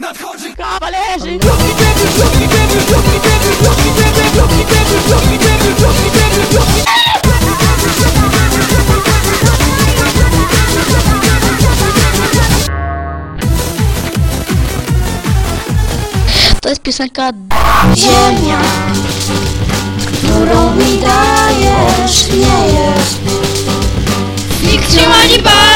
Nadchodzi Kawalerzy! To jest piosenka Ziemia, którą mi dajesz, nie jest Nikt się ma nie!